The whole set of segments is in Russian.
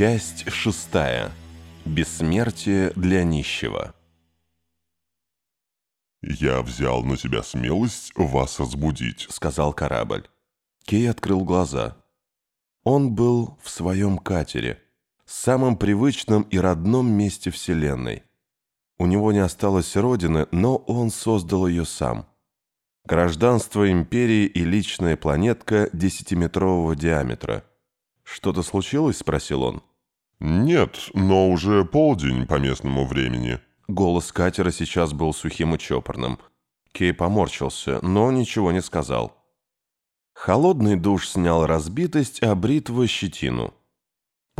Часть шестая. Бессмертие для нищего. «Я взял на себя смелость вас разбудить», — сказал корабль. Кей открыл глаза. Он был в своем катере, самом привычном и родном месте Вселенной. У него не осталось родины, но он создал ее сам. Гражданство империи и личная планетка десятиметрового диаметра — «Что-то случилось?» – спросил он. «Нет, но уже полдень по местному времени». Голос катера сейчас был сухим и чопорным. Кей поморщился, но ничего не сказал. Холодный душ снял разбитость, а бритва – щетину.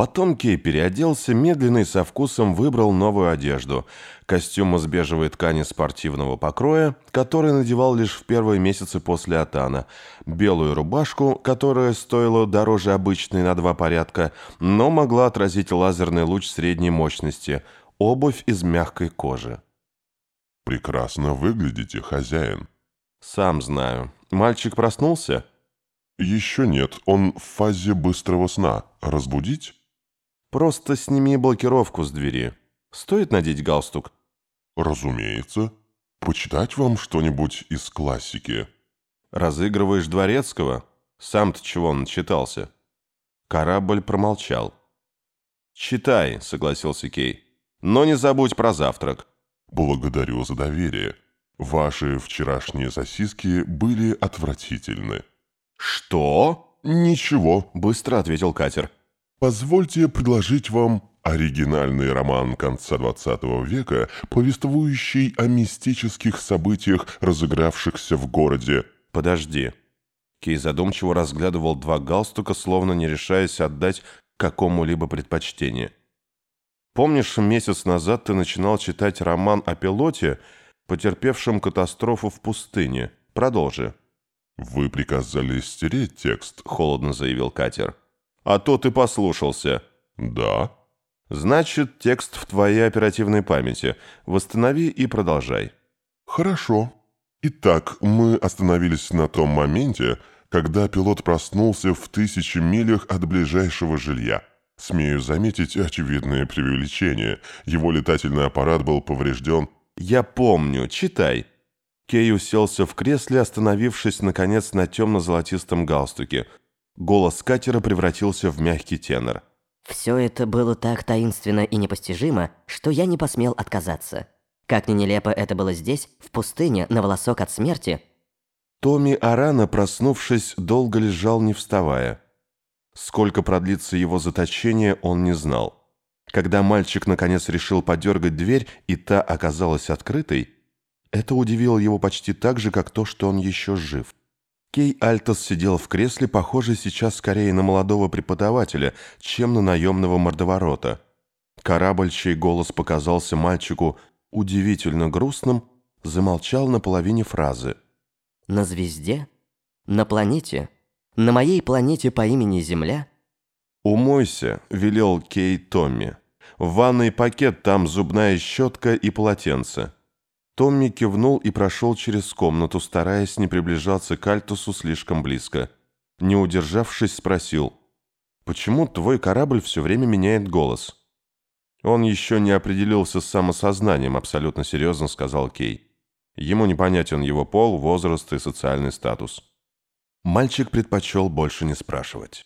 Потом Кей переоделся, медленно и со вкусом выбрал новую одежду. Костюм из бежевой ткани спортивного покроя, который надевал лишь в первые месяцы после Атана. Белую рубашку, которая стоила дороже обычной на два порядка, но могла отразить лазерный луч средней мощности. Обувь из мягкой кожи. «Прекрасно выглядите, хозяин». «Сам знаю. Мальчик проснулся?» «Еще нет. Он в фазе быстрого сна. Разбудить?» Просто сними блокировку с двери. Стоит надеть галстук? Разумеется. Почитать вам что-нибудь из классики? Разыгрываешь Дворецкого? Сам-то чего начитался? Корабль промолчал. «Читай», — согласился Кей. «Но не забудь про завтрак». «Благодарю за доверие. Ваши вчерашние сосиски были отвратительны». «Что?» «Ничего», — быстро ответил катер. Позвольте предложить вам оригинальный роман конца XX века, повествующий о мистических событиях, разыгравшихся в городе. Подожди. Кей задумчиво разглядывал два галстука, словно не решаясь отдать какому-либо предпочтение. Помнишь, месяц назад ты начинал читать роман о пилоте, потерпевшем катастрофу в пустыне? Продолжи. «Вы приказали стереть текст», — холодно заявил катер. А то ты послушался». «Да». «Значит, текст в твоей оперативной памяти. Восстанови и продолжай». «Хорошо. Итак, мы остановились на том моменте, когда пилот проснулся в тысячи милях от ближайшего жилья. Смею заметить очевидное преувеличение. Его летательный аппарат был поврежден. «Я помню. Читай». Кей уселся в кресле, остановившись, наконец, на темно-золотистом галстуке – Голос катера превратился в мягкий тенор. Все это было так таинственно и непостижимо, что я не посмел отказаться. Как ни нелепо это было здесь, в пустыне, на волосок от смерти. Томми Арана, проснувшись, долго лежал, не вставая. Сколько продлится его заточение, он не знал. Когда мальчик наконец решил подергать дверь, и та оказалась открытой, это удивило его почти так же, как то, что он еще жив. Кей Альтос сидел в кресле, похожий сейчас скорее на молодого преподавателя, чем на наемного мордоворота. Корабль, чей голос показался мальчику удивительно грустным, замолчал на половине фразы. «На звезде? На планете? На моей планете по имени Земля?» «Умойся», — велел Кей Томми. «В ванный пакет там зубная щетка и полотенце». Томми кивнул и прошел через комнату, стараясь не приближаться к Альтусу слишком близко. Не удержавшись, спросил, «Почему твой корабль все время меняет голос?» «Он еще не определился с самосознанием», — абсолютно серьезно сказал Кей. Ему непонятен его пол, возраст и социальный статус. Мальчик предпочел больше не спрашивать.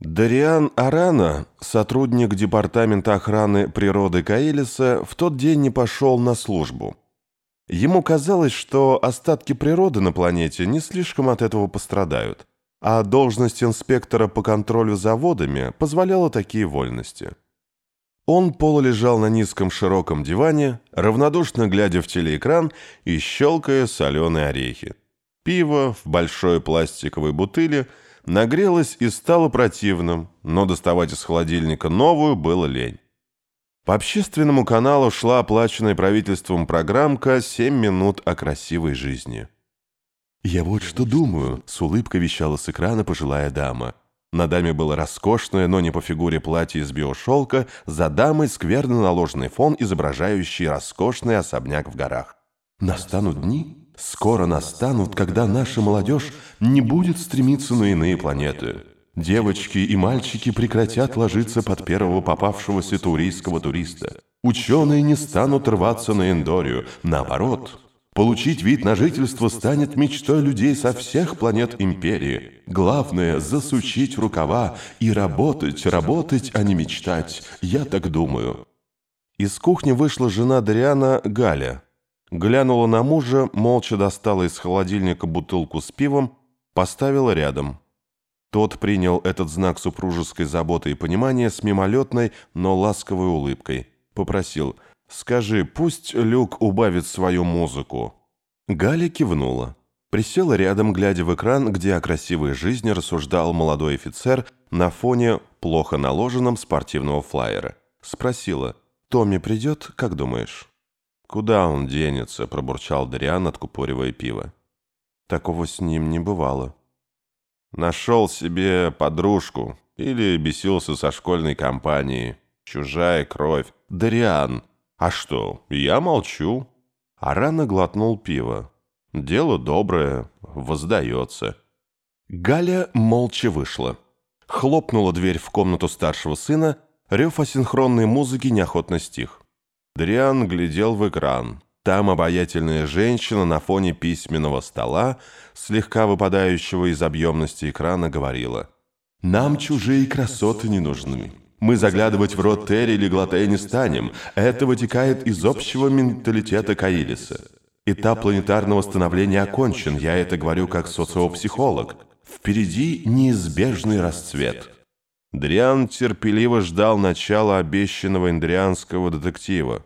Дариан Арана, сотрудник Департамента охраны природы Каэлиса, в тот день не пошел на службу. Ему казалось, что остатки природы на планете не слишком от этого пострадают, а должность инспектора по контролю за водами позволяла такие вольности. Он полулежал на низком широком диване, равнодушно глядя в телеэкран и щелкая соленые орехи. Пиво в большой пластиковой бутыле – нагрелось и стало противным, но доставать из холодильника новую было лень. По общественному каналу шла оплаченная правительством программка «7 минут о красивой жизни». «Я вот что думаю», — с улыбкой вещала с экрана пожилая дама. На даме было роскошное, но не по фигуре платье из биошелка, за дамой скверно наложенный фон, изображающий роскошный особняк в горах. «Настанут дни, Скоро настанут, когда наша молодежь не будет стремиться на иные планеты. Девочки и мальчики прекратят ложиться под первого попавшегося туристского туриста. Ученые не станут рваться на Эндорию. Наоборот, получить вид на жительство станет мечтой людей со всех планет Империи. Главное – засучить рукава и работать, работать, а не мечтать. Я так думаю. Из кухни вышла жена Дариана Галя. Глянула на мужа, молча достала из холодильника бутылку с пивом, поставила рядом. Тот принял этот знак супружеской заботы и понимания с мимолетной, но ласковой улыбкой. Попросил «Скажи, пусть Люк убавит свою музыку». Галя кивнула. Присела рядом, глядя в экран, где о красивой жизни рассуждал молодой офицер на фоне плохо наложенном спортивного флайера. Спросила «Томми придет, как думаешь?» «Куда он денется?» – пробурчал Дариан, откупоривая пиво. Такого с ним не бывало. Нашел себе подружку или бесился со школьной компанией. Чужая кровь. Дариан. А что, я молчу. А рано глотнул пиво. Дело доброе, воздается. Галя молча вышла. Хлопнула дверь в комнату старшего сына, рев асинхронной музыки неохотно стих. Дриан глядел в экран. Там обаятельная женщина на фоне письменного стола, слегка выпадающего из объемности экрана, говорила. «Нам чужие красоты не нужны. Мы заглядывать в рот Терри или Глотея не станем. Это вытекает из общего менталитета Каилиса. Этап планетарного становления окончен, я это говорю как социопсихолог. Впереди неизбежный расцвет». Дриан терпеливо ждал начала обещанного индрианского детектива.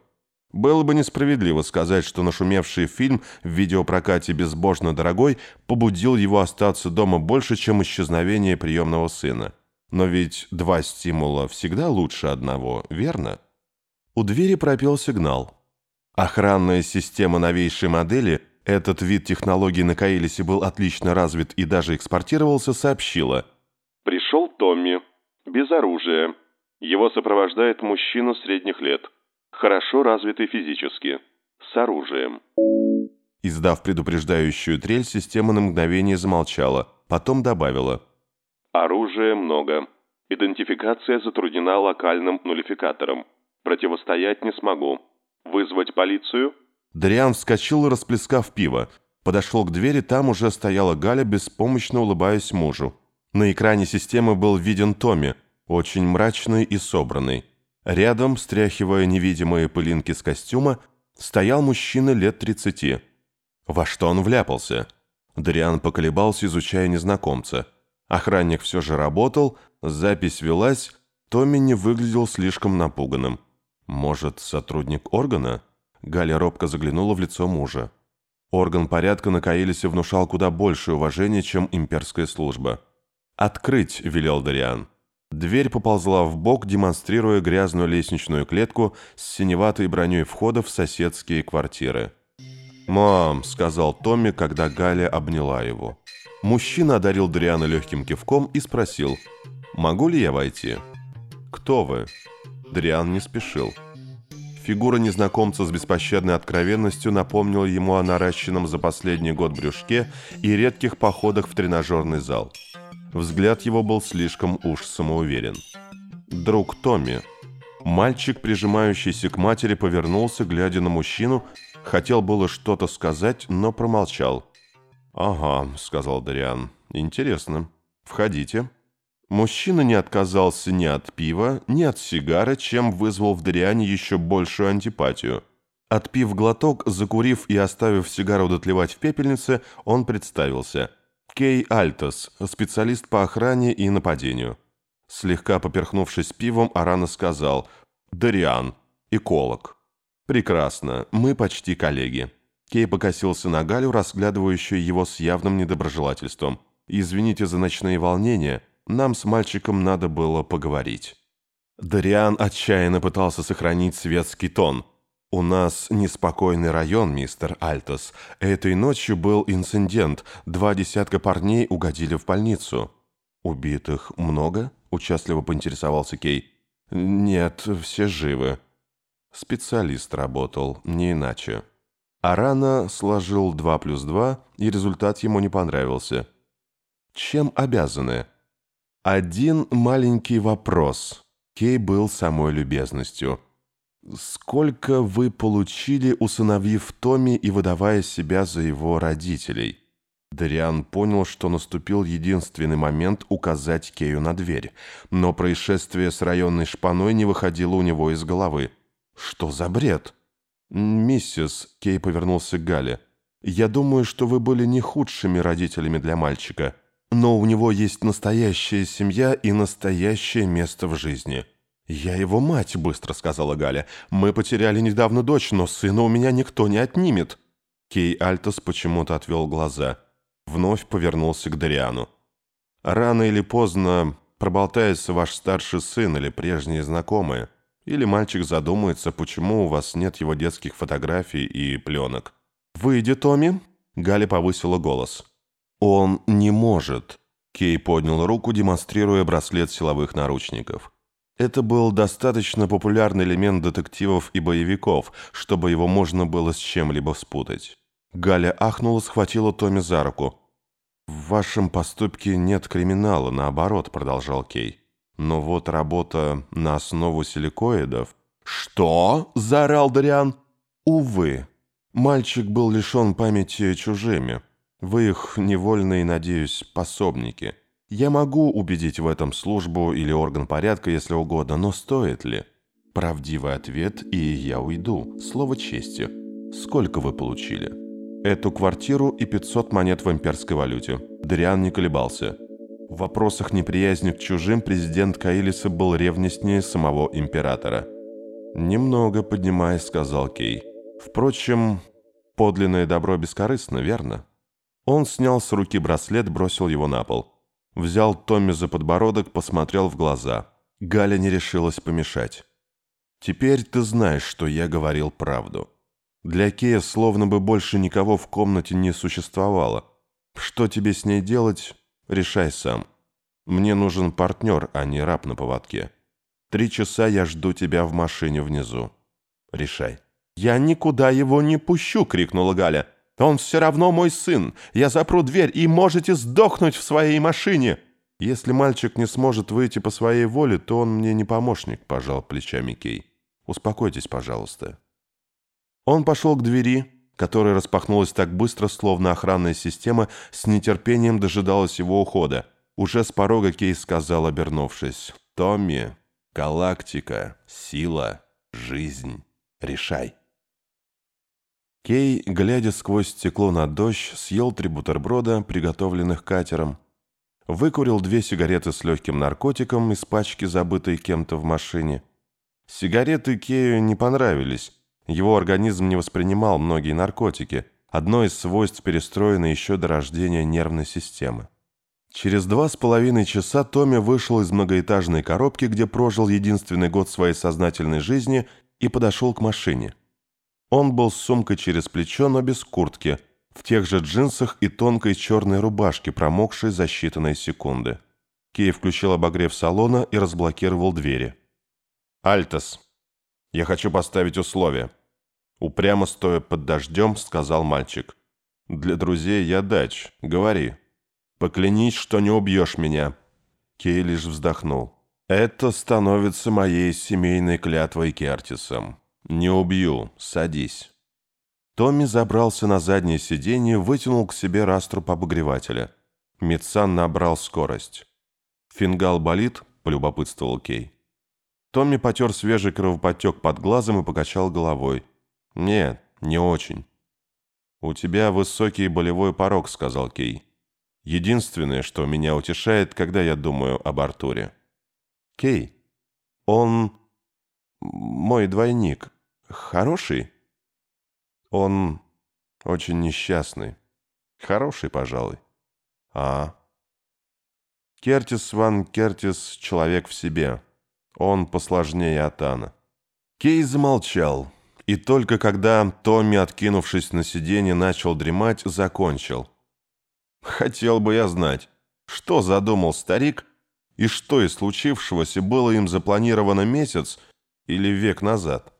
Было бы несправедливо сказать, что нашумевший фильм в видеопрокате «Безбожно дорогой» побудил его остаться дома больше, чем исчезновение приемного сына. Но ведь два стимула всегда лучше одного, верно? У двери пропел сигнал. Охранная система новейшей модели, этот вид технологий на Каилисе был отлично развит и даже экспортировался, сообщила. «Пришел Томми. Без оружия. Его сопровождает мужчина средних лет» хорошо развитый физически, с оружием. Издав предупреждающую трель, система на мгновение замолчала, потом добавила. Оружия много. Идентификация затруднена локальным нулификатором. Противостоять не смогу. Вызвать полицию? Дриан вскочил, расплескав пиво. Подошел к двери, там уже стояла Галя, беспомощно улыбаясь мужу. На экране системы был виден Томми, очень мрачный и собранный. Рядом, стряхивая невидимые пылинки с костюма, стоял мужчина лет тридцати. Во что он вляпался? Дариан поколебался, изучая незнакомца. Охранник все же работал, запись велась, Томми не выглядел слишком напуганным. Может, сотрудник органа? Галя робко заглянула в лицо мужа. Орган порядка на Каилисе внушал куда большее уважение, чем имперская служба. «Открыть!» – велел Дариан. Дверь поползла в бок, демонстрируя грязную лестничную клетку с синеватой броней входа в соседские квартиры. «Мам», — сказал Томми, когда Галя обняла его. Мужчина одарил Дриана легким кивком и спросил, «Могу ли я войти?» «Кто вы?» Дриан не спешил. Фигура незнакомца с беспощадной откровенностью напомнила ему о наращенном за последний год брюшке и редких походах в тренажерный зал. Взгляд его был слишком уж самоуверен. «Друг Томми». Мальчик, прижимающийся к матери, повернулся, глядя на мужчину, хотел было что-то сказать, но промолчал. «Ага», — сказал Дариан. «Интересно. Входите». Мужчина не отказался ни от пива, ни от сигары, чем вызвал в Дариане еще большую антипатию. Отпив глоток, закурив и оставив сигару дотлевать в пепельнице, он представился — Кей Альтос, специалист по охране и нападению. Слегка поперхнувшись пивом, Арана сказал «Дариан, эколог». «Прекрасно, мы почти коллеги». Кей покосился на Галю, разглядывающую его с явным недоброжелательством. «Извините за ночные волнения, нам с мальчиком надо было поговорить». Дариан отчаянно пытался сохранить светский тон – «У нас неспокойный район, мистер Альтос. Этой ночью был инцидент. Два десятка парней угодили в больницу». «Убитых много?» – участливо поинтересовался Кей. «Нет, все живы». Специалист работал, не иначе. Арана сложил 2 плюс 2, и результат ему не понравился. «Чем обязаны?» Один маленький вопрос. Кей был самой любезностью. Сколько вы получили, усыновив Томми и выдавая себя за его родителей? Дариан понял, что наступил единственный момент указать Кею на дверь, но происшествие с районной шпаной не выходило у него из головы. «Что за бред?» «Миссис», — Кей повернулся к Гале, — «я думаю, что вы были не худшими родителями для мальчика, но у него есть настоящая семья и настоящее место в жизни». «Я его мать», — быстро сказала Галя. «Мы потеряли недавно дочь, но сына у меня никто не отнимет». Кей Альтос почему-то отвел глаза вновь повернулся к Дариану. «Рано или поздно проболтается ваш старший сын или прежние знакомые, или мальчик задумается, почему у вас нет его детских фотографий и пленок. «Выйди, Томми!» — Галя повысила голос. «Он не может!» — Кей поднял руку, демонстрируя браслет силовых наручников. Это был достаточно популярный элемент детективов и боевиков, чтобы его можно было с чем-либо спутать. Галя ахнула, схватила Томми за руку. «В вашем поступке нет криминала, наоборот», — продолжал Кей. «Но вот работа на основу силикоидов...» «Что?» — заорал Дариан. «Увы. Мальчик был лишен памяти чужими. Вы их невольные, надеюсь, пособники. Я могу убедить в этом службу или орган порядка, если угодно, но стоит ли?» Правдивый ответ, и я уйду. Слово чести. Сколько вы получили?» Эту квартиру и 500 монет в имперской валюте. Дриан не колебался. В вопросах неприязни к чужим президент Каилиса был ревностнее самого императора. «Немного поднимаясь», — сказал Кей. «Впрочем, подлинное добро бескорыстно, верно?» Он снял с руки браслет, бросил его на пол. Взял Томми за подбородок, посмотрел в глаза. Галя не решилась помешать. «Теперь ты знаешь, что я говорил правду». Для Кея словно бы больше никого в комнате не существовало. Что тебе с ней делать, решай сам. Мне нужен партнер, а не раб на поводке. Три часа я жду тебя в машине внизу. Решай. «Я никуда его не пущу!» — крикнула Галя. «Он все равно мой сын! Я запру дверь, и можете сдохнуть в своей машине!» «Если мальчик не сможет выйти по своей воле, то он мне не помощник», — пожал плечами Кей. «Успокойтесь, пожалуйста». Он пошел к двери, которая распахнулась так быстро, словно охранная система с нетерпением дожидалась его ухода. Уже с порога Кейс сказал, обернувшись, «Томми, галактика, сила, жизнь. Решай». Кей, глядя сквозь стекло на дождь, съел три бутерброда, приготовленных катером, выкурил две сигареты с легким наркотиком из пачки, забытой кем-то в машине. Сигареты Кею не понравились, его организм не воспринимал многие наркотики, одно из свойств перестроенной еще до рождения нервной системы. Через два с половиной часа Томми вышел из многоэтажной коробки, где прожил единственный год своей сознательной жизни, и подошел к машине. Он был с сумкой через плечо, но без куртки, в тех же джинсах и тонкой черной рубашке, промокшей за считанные секунды. Кей включил обогрев салона и разблокировал двери. «Альтос, я хочу поставить условие». Упрямо стоя под дождем, сказал мальчик. «Для друзей я дач. Говори. Поклянись, что не убьешь меня». Кей лишь вздохнул. «Это становится моей семейной клятвой Кертисом. Не убью. Садись». Томми забрался на заднее сиденье, вытянул к себе раструб обогревателя. Митсан набрал скорость. «Фингал болит?» – полюбопытствовал Кей. Томми потер свежий кровоподтек под глазом и покачал головой. «Нет, не очень». «У тебя высокий болевой порог», — сказал Кей. «Единственное, что меня утешает, когда я думаю об Артуре». «Кей, он мой двойник. Хороший?» «Он очень несчастный. Хороший, пожалуй». «А?» «Кертис Ван Кертис — человек в себе. Он посложнее Атана». Кей замолчал. И только когда Томми, откинувшись на сиденье, начал дремать, закончил. «Хотел бы я знать, что задумал старик и что из случившегося было им запланировано месяц или век назад?»